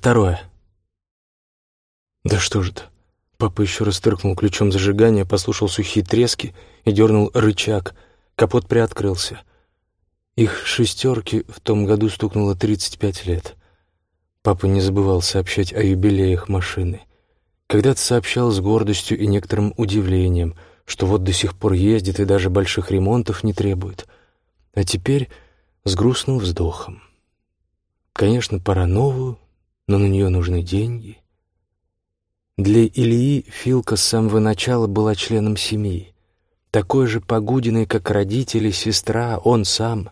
второе. Да что же это? Папа еще раз тыркнул ключом зажигания, послушал сухие трески и дернул рычаг. Капот приоткрылся. Их шестерки в том году стукнуло 35 лет. Папа не забывал сообщать о юбилеях машины. Когда-то сообщал с гордостью и некоторым удивлением, что вот до сих пор ездит и даже больших ремонтов не требует. А теперь с грустным вздохом. Конечно, пора новую, но на нее нужны деньги. Для Ильи Филка с самого начала была членом семьи. Такой же погудиной, как родители, сестра, он сам.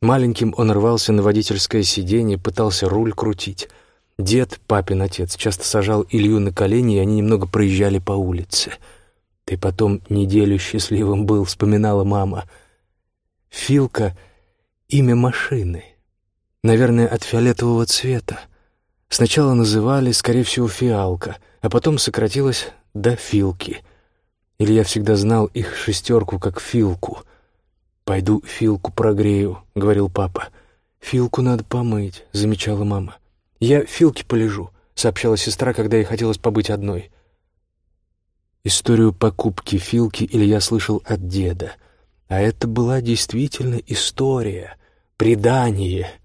Маленьким он рвался на водительское сиденье, пытался руль крутить. Дед, папин отец, часто сажал Илью на колени, и они немного проезжали по улице. «Ты потом неделю счастливым был», — вспоминала мама. Филка — имя машины. Наверное, от фиолетового цвета. Сначала называли, скорее всего, фиалка, а потом сократилось до филки. Или я всегда знал их шестерку как филку. «Пойду филку прогрею», — говорил папа. «Филку надо помыть», — замечала мама. «Я филки полежу», — сообщала сестра, когда ей хотелось побыть одной. Историю покупки филки Илья слышал от деда. А это была действительно история, предание —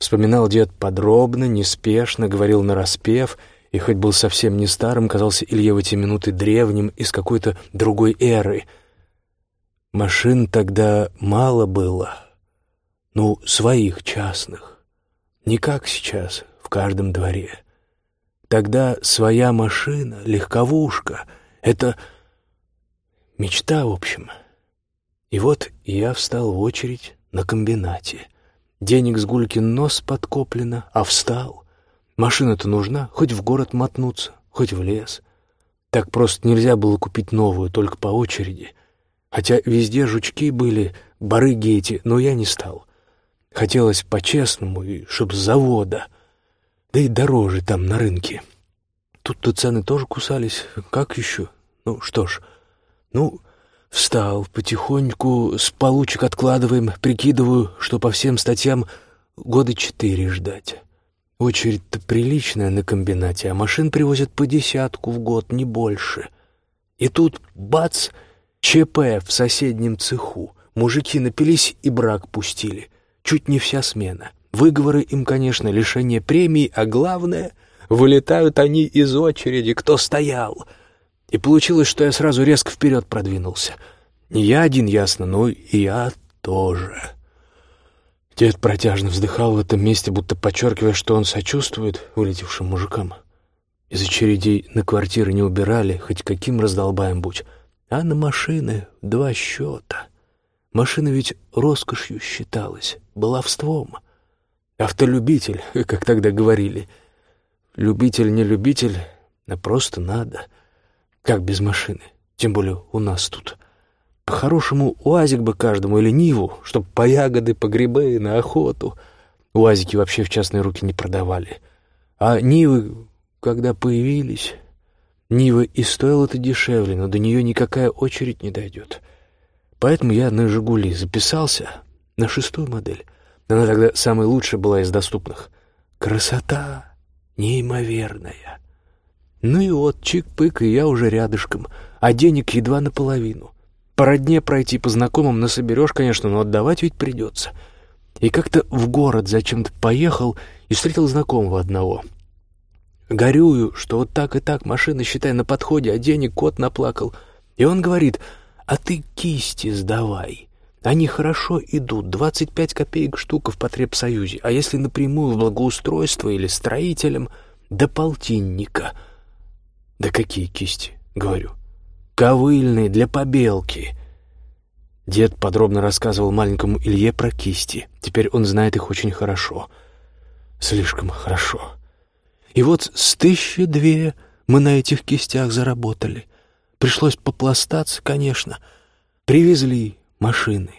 Вспоминал дед подробно, неспешно, говорил нараспев, и хоть был совсем не старым, казался Илье в эти минуты древним из какой-то другой эры. Машин тогда мало было, ну, своих частных, не как сейчас, в каждом дворе. Тогда своя машина, легковушка — это мечта, в общем. И вот я встал в очередь на комбинате — Денег с Гулькин нос подкоплено, а встал. Машина-то нужна, хоть в город мотнуться, хоть в лес. Так просто нельзя было купить новую, только по очереди. Хотя везде жучки были, барыги эти, но я не стал. Хотелось по-честному и чтоб с завода. Да и дороже там на рынке. Тут-то цены тоже кусались. Как еще? Ну что ж, ну, Встал, потихоньку, с получек откладываем, прикидываю, что по всем статьям года четыре ждать. Очередь-то приличная на комбинате, а машин привозят по десятку в год, не больше. И тут, бац, ЧП в соседнем цеху. Мужики напились и брак пустили. Чуть не вся смена. Выговоры им, конечно, лишение премии, а главное — вылетают они из очереди, кто стоял — и получилось, что я сразу резко вперед продвинулся. Не я один, ясно, но и я тоже. Дед протяжно вздыхал в этом месте, будто подчеркивая, что он сочувствует улетевшим мужикам. Из очередей на квартиры не убирали, хоть каким раздолбаем будь, а на машины два счета. Машина ведь роскошью считалась, баловством. Автолюбитель, как тогда говорили. Любитель не любитель, а просто надо — как без машины? Тем более у нас тут. По-хорошему, уазик бы каждому или Ниву, чтоб по ягоды, по грибы, на охоту. Уазики вообще в частные руки не продавали. А Нивы, когда появились... Нива и стоила-то дешевле, но до нее никакая очередь не дойдет. Поэтому я на «Жигули» записался, на шестую модель. Она тогда самая лучшая была из доступных. Красота неимоверная. Ну и вот, чик-пык, и я уже рядышком, а денег едва наполовину. По родне пройти, по знакомым насоберешь, конечно, но отдавать ведь придется. И как-то в город зачем-то поехал и встретил знакомого одного. Горюю, что вот так и так, машина, считай, на подходе, а денег кот наплакал. И он говорит, а ты кисти сдавай. Они хорошо идут, 25 копеек штука в потребсоюзе, а если напрямую в благоустройство или строителям, до полтинника — «Да какие кисти?» — говорю. «Ковыльные, для побелки». Дед подробно рассказывал маленькому Илье про кисти. Теперь он знает их очень хорошо. Слишком хорошо. И вот с тысячи две мы на этих кистях заработали. Пришлось попластаться, конечно. Привезли машины.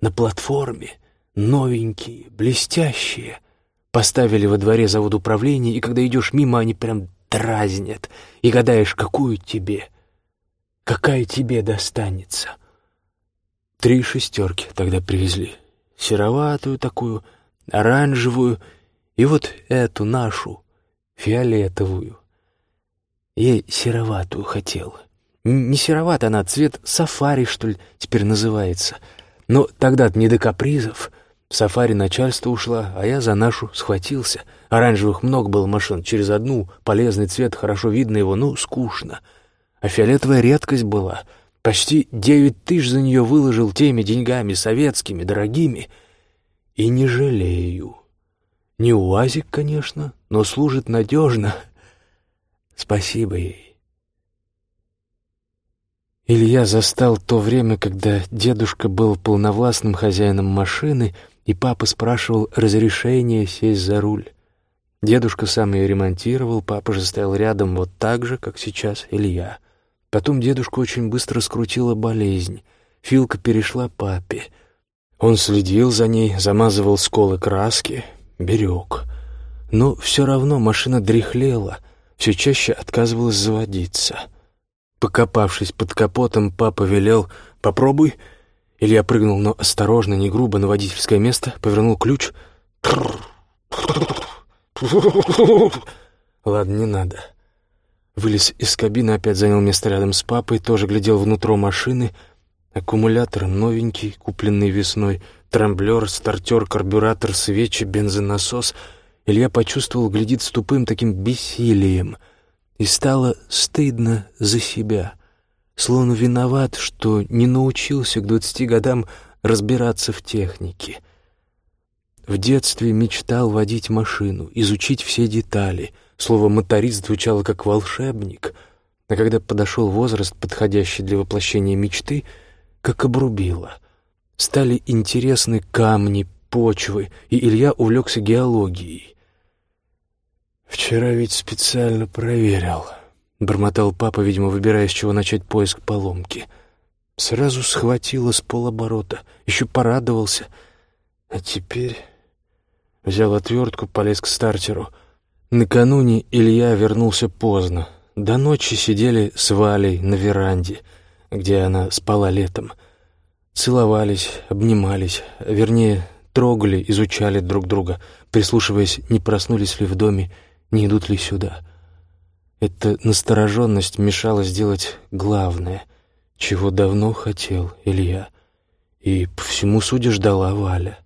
На платформе новенькие, блестящие. Поставили во дворе завод управления, и когда идешь мимо, они прям дразнят, и гадаешь, какую тебе, какая тебе достанется. Три шестерки тогда привезли. Сероватую такую, оранжевую, и вот эту нашу, фиолетовую. Ей сероватую хотел. Не сероват она, цвет сафари, что ли, теперь называется. Но тогда-то не до капризов. В сафари начальство ушло, а я за нашу схватился. Оранжевых много было машин, через одну полезный цвет, хорошо видно его, ну, скучно. А фиолетовая редкость была. Почти девять тысяч за нее выложил теми деньгами, советскими, дорогими. И не жалею. Не УАЗик, конечно, но служит надежно. Спасибо ей. Илья застал то время, когда дедушка был полновластным хозяином машины, и папа спрашивал разрешения сесть за руль. Дедушка сам ее ремонтировал, папа же стоял рядом вот так же, как сейчас Илья. Потом дедушку очень быстро скрутила болезнь. Филка перешла папе. Он следил за ней, замазывал сколы краски, берег. Но все равно машина дряхлела, все чаще отказывалась заводиться. Покопавшись под капотом, папа велел «Попробуй». Илья прыгнул, но осторожно, не грубо, на водительское место, повернул ключ. Ладно, не надо. Вылез из кабины, опять занял место рядом с папой, тоже глядел внутрь машины. Аккумулятор новенький, купленный весной, трамблер, стартер, карбюратор, свечи, бензонасос. Илья почувствовал, глядит с тупым таким бессилием. И стало стыдно за себя. Словно виноват, что не научился к двадцати годам разбираться в технике. В детстве мечтал водить машину, изучить все детали. Слово «моторист» звучало как «волшебник». А когда подошел возраст, подходящий для воплощения мечты, как обрубило — Стали интересны камни, почвы, и Илья увлекся геологией. «Вчера ведь специально проверил», — бормотал папа, видимо, выбирая, с чего начать поиск поломки. Сразу схватило с полоборота, еще порадовался. А теперь... Взял отвертку, полез к стартеру. Накануне Илья вернулся поздно. До ночи сидели с Валей на веранде, где она спала летом — Целовались, обнимались, вернее, трогали, изучали друг друга, прислушиваясь, не проснулись ли в доме, не идут ли сюда. Эта настороженность мешала сделать главное, чего давно хотел Илья, и по всему суде ждала Валя.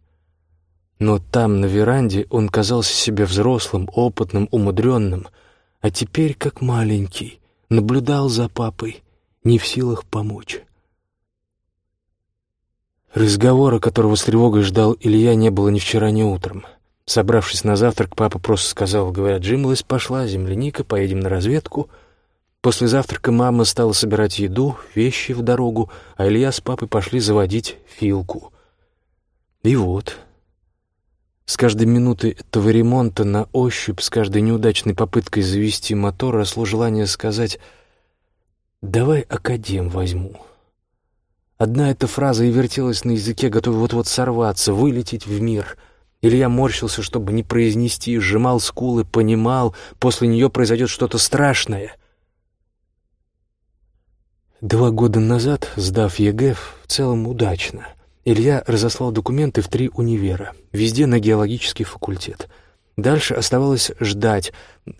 Но там, на веранде, он казался себе взрослым, опытным, умудренным, а теперь, как маленький, наблюдал за папой, не в силах помочь. Разговора, которого с тревогой ждал Илья, не было ни вчера, ни утром. Собравшись на завтрак, папа просто сказал, говорят, Джимлась пошла, земляника, поедем на разведку. После завтрака мама стала собирать еду, вещи в дорогу, а Илья с папой пошли заводить филку. И вот... С каждой минуты этого ремонта на ощупь, с каждой неудачной попыткой завести мотор, росло желание сказать «давай академ возьму». Одна эта фраза и вертелась на языке, готовая вот-вот сорваться, вылететь в мир. Илья морщился, чтобы не произнести, сжимал скулы, понимал, после нее произойдет что-то страшное. Два года назад, сдав ЕГЭ, в целом удачно, Илья разослал документы в три универа, везде на геологический факультет — Дальше оставалось ждать,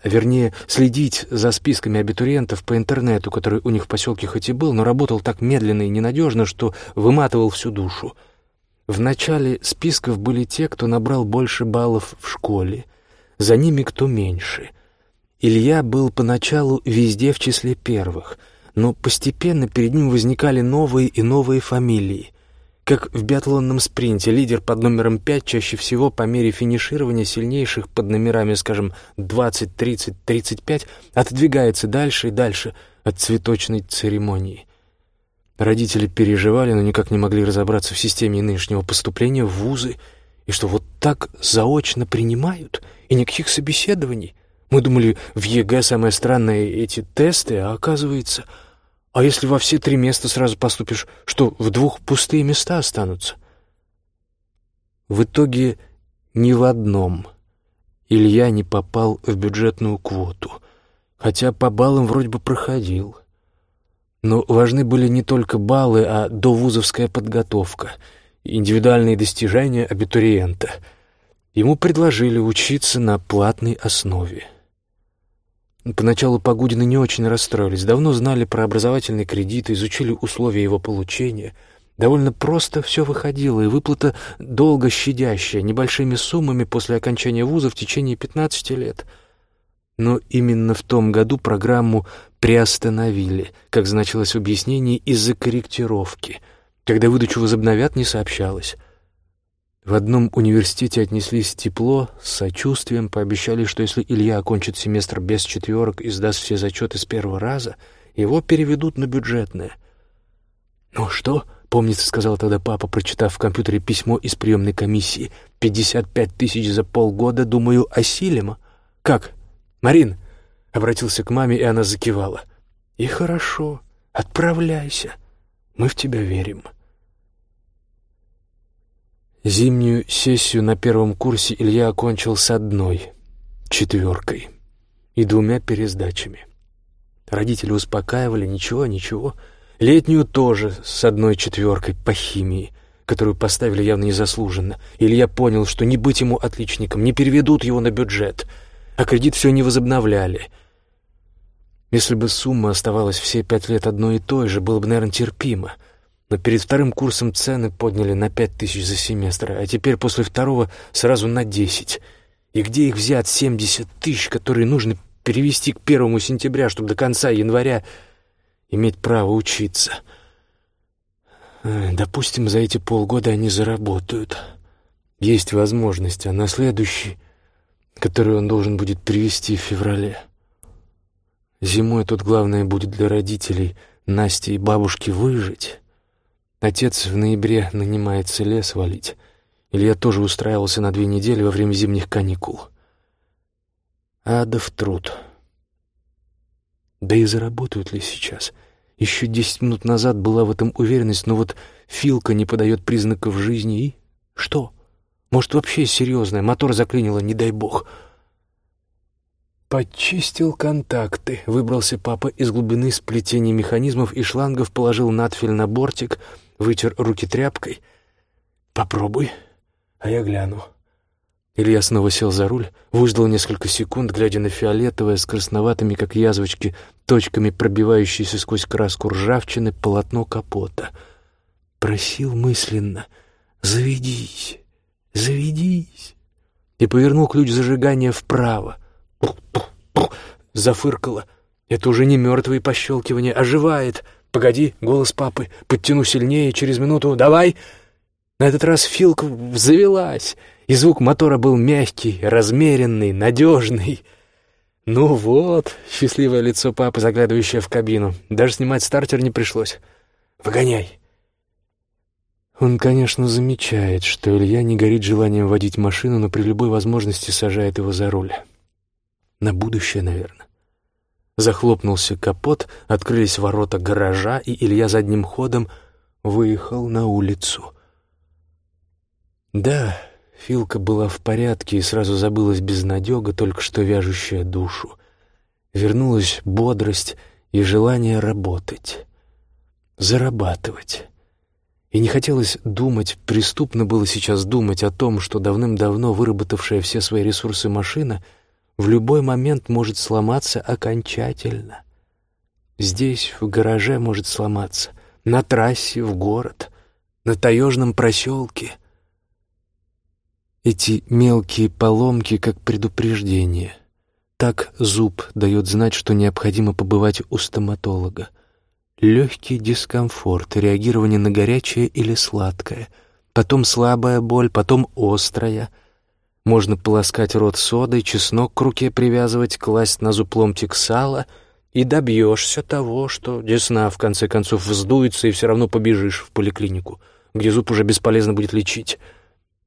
вернее, следить за списками абитуриентов по интернету, который у них в поселке хоть и был, но работал так медленно и ненадежно, что выматывал всю душу. В начале списков были те, кто набрал больше баллов в школе, за ними кто меньше. Илья был поначалу везде в числе первых, но постепенно перед ним возникали новые и новые фамилии — как в биатлонном спринте лидер под номером 5 чаще всего по мере финиширования сильнейших под номерами, скажем, 20, 30, 35 отодвигается дальше и дальше от цветочной церемонии. Родители переживали, но никак не могли разобраться в системе нынешнего поступления в вузы, и что вот так заочно принимают, и никаких собеседований. Мы думали, в ЕГЭ самое странное эти тесты, а оказывается... А если во все три места сразу поступишь, что в двух пустые места останутся? В итоге ни в одном Илья не попал в бюджетную квоту, хотя по баллам вроде бы проходил. Но важны были не только баллы, а довузовская подготовка, индивидуальные достижения абитуриента. Ему предложили учиться на платной основе. Поначалу Погудины не очень расстроились, давно знали про образовательный кредит, изучили условия его получения. Довольно просто все выходило, и выплата долго щадящая, небольшими суммами после окончания вуза в течение 15 лет. Но именно в том году программу приостановили, как значилось в объяснении, из-за корректировки. Когда выдачу возобновят, не сообщалось. В одном университете отнеслись тепло, с сочувствием, пообещали, что если Илья окончит семестр без четверок и сдаст все зачеты с первого раза, его переведут на бюджетное. «Ну что?» — помнится, сказал тогда папа, прочитав в компьютере письмо из приемной комиссии. «Пятьдесят пять тысяч за полгода, думаю, осилимо». «Как? Марин?» — обратился к маме, и она закивала. «И хорошо. Отправляйся. Мы в тебя верим». Зимнюю сессию на первом курсе Илья окончил с одной четверкой и двумя пересдачами. Родители успокаивали, ничего, ничего. Летнюю тоже с одной четверкой по химии, которую поставили явно незаслуженно. Илья понял, что не быть ему отличником, не переведут его на бюджет, а кредит все не возобновляли. Если бы сумма оставалась все пять лет одной и той же, было бы, наверное, терпимо — но перед вторым курсом цены подняли на пять тысяч за семестр, а теперь после второго сразу на десять. И где их взять семьдесят тысяч, которые нужно перевести к первому сентября, чтобы до конца января иметь право учиться? Допустим, за эти полгода они заработают. Есть возможность, а на следующий, который он должен будет привести в феврале. Зимой тут главное будет для родителей Насти и бабушки выжить. Отец в ноябре нанимается лес валить. Илья тоже устраивался на две недели во время зимних каникул. Адов труд. Да и заработают ли сейчас? Еще десять минут назад была в этом уверенность, но вот Филка не подает признаков жизни и... Что? Может, вообще серьезное, мотор заклинило, не дай бог. Почистил контакты, выбрался папа из глубины сплетения механизмов и шлангов, положил надфиль на бортик — вытер руки тряпкой. «Попробуй, а я гляну». Илья снова сел за руль, выждал несколько секунд, глядя на фиолетовое с красноватыми, как язвочки, точками пробивающиеся сквозь краску ржавчины полотно капота. Просил мысленно «Заведись, заведись!» и повернул ключ зажигания вправо. Зафыркало. Это уже не мертвые пощелкивания, оживает — «Погоди!» — голос папы. «Подтяну сильнее, через минуту. Давай!» На этот раз Филка завелась, и звук мотора был мягкий, размеренный, надежный. «Ну вот!» — счастливое лицо папы, заглядывающее в кабину. Даже снимать стартер не пришлось. «Выгоняй!» Он, конечно, замечает, что Илья не горит желанием водить машину, но при любой возможности сажает его за руль. На будущее, наверное. Захлопнулся капот, открылись ворота гаража, и Илья задним ходом выехал на улицу. Да, Филка была в порядке и сразу забылась безнадега, только что вяжущая душу. Вернулась бодрость и желание работать, зарабатывать. И не хотелось думать, преступно было сейчас думать о том, что давным-давно выработавшая все свои ресурсы машина — в любой момент может сломаться окончательно. Здесь, в гараже, может сломаться, на трассе, в город, на таежном проселке. Эти мелкие поломки как предупреждение. Так зуб дает знать, что необходимо побывать у стоматолога. Легкий дискомфорт, реагирование на горячее или сладкое, потом слабая боль, потом острая — можно полоскать рот содой, чеснок к руке привязывать, класть на зуб ломтик сала, и добьешься того, что десна в конце концов вздуется, и все равно побежишь в поликлинику, где зуб уже бесполезно будет лечить.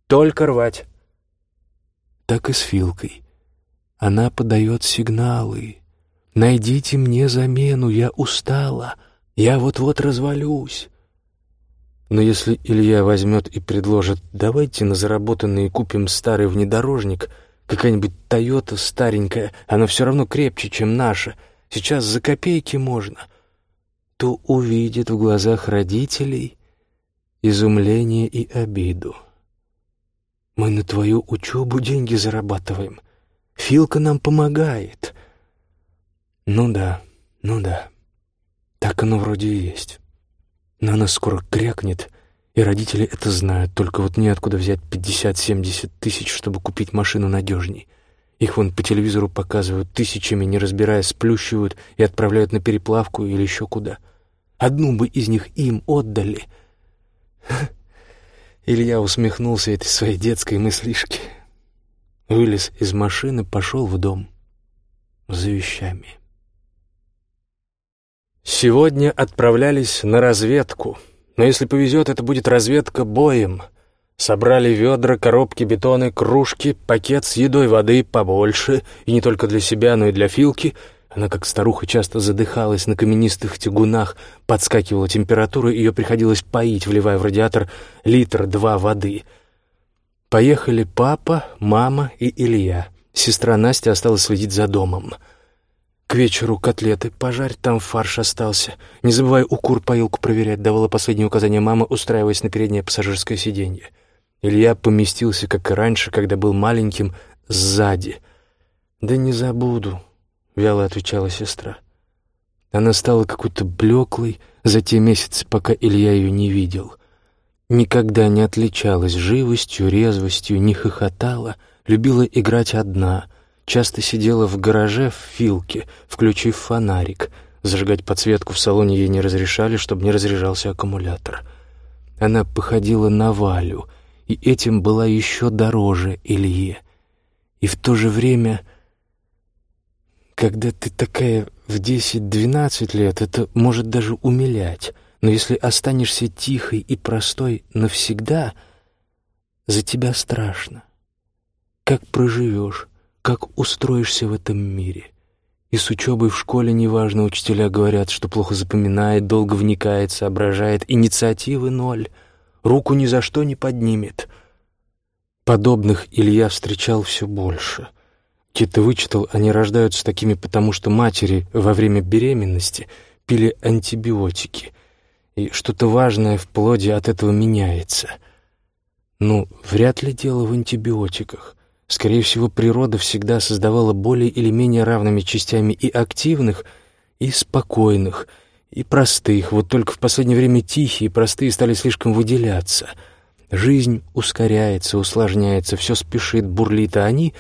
Только рвать. Так и с Филкой. Она подает сигналы. «Найдите мне замену, я устала, я вот-вот развалюсь». Но если Илья возьмет и предложит «давайте на заработанные купим старый внедорожник», какая-нибудь «Тойота» старенькая, она все равно крепче, чем наша, сейчас за копейки можно, то увидит в глазах родителей изумление и обиду. «Мы на твою учебу деньги зарабатываем. Филка нам помогает». Ну да, ну да. Так оно вроде и есть. Но она скоро крякнет, и родители это знают, только вот неоткуда взять 50-70 тысяч, чтобы купить машину надежней. Их вон по телевизору показывают, тысячами, не разбирая, сплющивают и отправляют на переплавку или еще куда. Одну бы из них им отдали. Илья усмехнулся этой своей детской мыслишке. Вылез из машины, пошел в дом за вещами. Сегодня отправлялись на разведку, но если повезет, это будет разведка боем — Собрали ведра, коробки, бетоны, кружки, пакет с едой, воды побольше, и не только для себя, но и для Филки. Она, как старуха, часто задыхалась на каменистых тягунах, подскакивала температура, ее приходилось поить, вливая в радиатор литр-два воды. Поехали папа, мама и Илья. Сестра Настя осталась следить за домом. К вечеру котлеты пожарь, там фарш остался. Не забывай укур поилку проверять, давала последнее указание мама, устраиваясь на переднее пассажирское сиденье. Илья поместился, как и раньше, когда был маленьким, сзади. «Да не забуду», — вяло отвечала сестра. Она стала какой-то блеклой за те месяцы, пока Илья ее не видел. Никогда не отличалась живостью, резвостью, не хохотала, любила играть одна, часто сидела в гараже в филке, включив фонарик. Зажигать подсветку в салоне ей не разрешали, чтобы не разряжался аккумулятор. Она походила на Валю — и этим была еще дороже Илье. И в то же время, когда ты такая в десять-двенадцать лет, это может даже умилять, но если останешься тихой и простой навсегда, за тебя страшно. Как проживешь, как устроишься в этом мире. И с учебой в школе неважно, учителя говорят, что плохо запоминает, долго вникает, соображает, инициативы ноль — руку ни за что не поднимет. Подобных Илья встречал все больше. Кита вычитал, они рождаются такими потому, что матери во время беременности пили антибиотики, и что-то важное в плоде от этого меняется. Ну, вряд ли дело в антибиотиках. Скорее всего, природа всегда создавала более или менее равными частями и активных, и спокойных — и простых, вот только в последнее время тихие и простые стали слишком выделяться. Жизнь ускоряется, усложняется, все спешит, бурлит, а они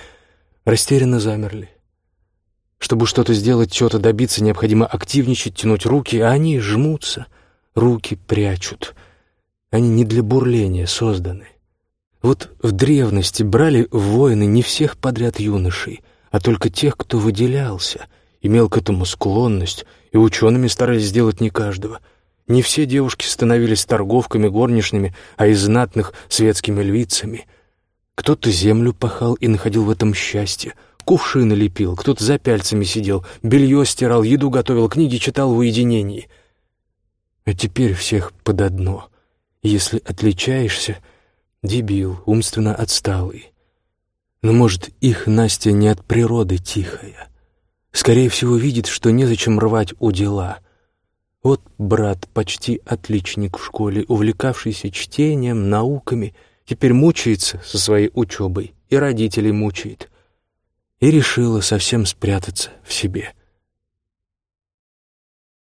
растерянно замерли. Чтобы что-то сделать, чего-то добиться, необходимо активничать, тянуть руки, а они жмутся, руки прячут. Они не для бурления созданы. Вот в древности брали воины не всех подряд юношей, а только тех, кто выделялся, имел к этому склонность — и учеными старались сделать не каждого. Не все девушки становились торговками, горничными, а из знатных светскими львицами. Кто-то землю пахал и находил в этом счастье, кувшины лепил, кто-то за пяльцами сидел, белье стирал, еду готовил, книги читал в уединении. А теперь всех под одно. Если отличаешься — дебил, умственно отсталый. Но, может, их Настя не от природы тихая — Скорее всего, видит, что незачем рвать у дела. Вот брат, почти отличник в школе, увлекавшийся чтением, науками, теперь мучается со своей учебой и родителей мучает. И решила совсем спрятаться в себе —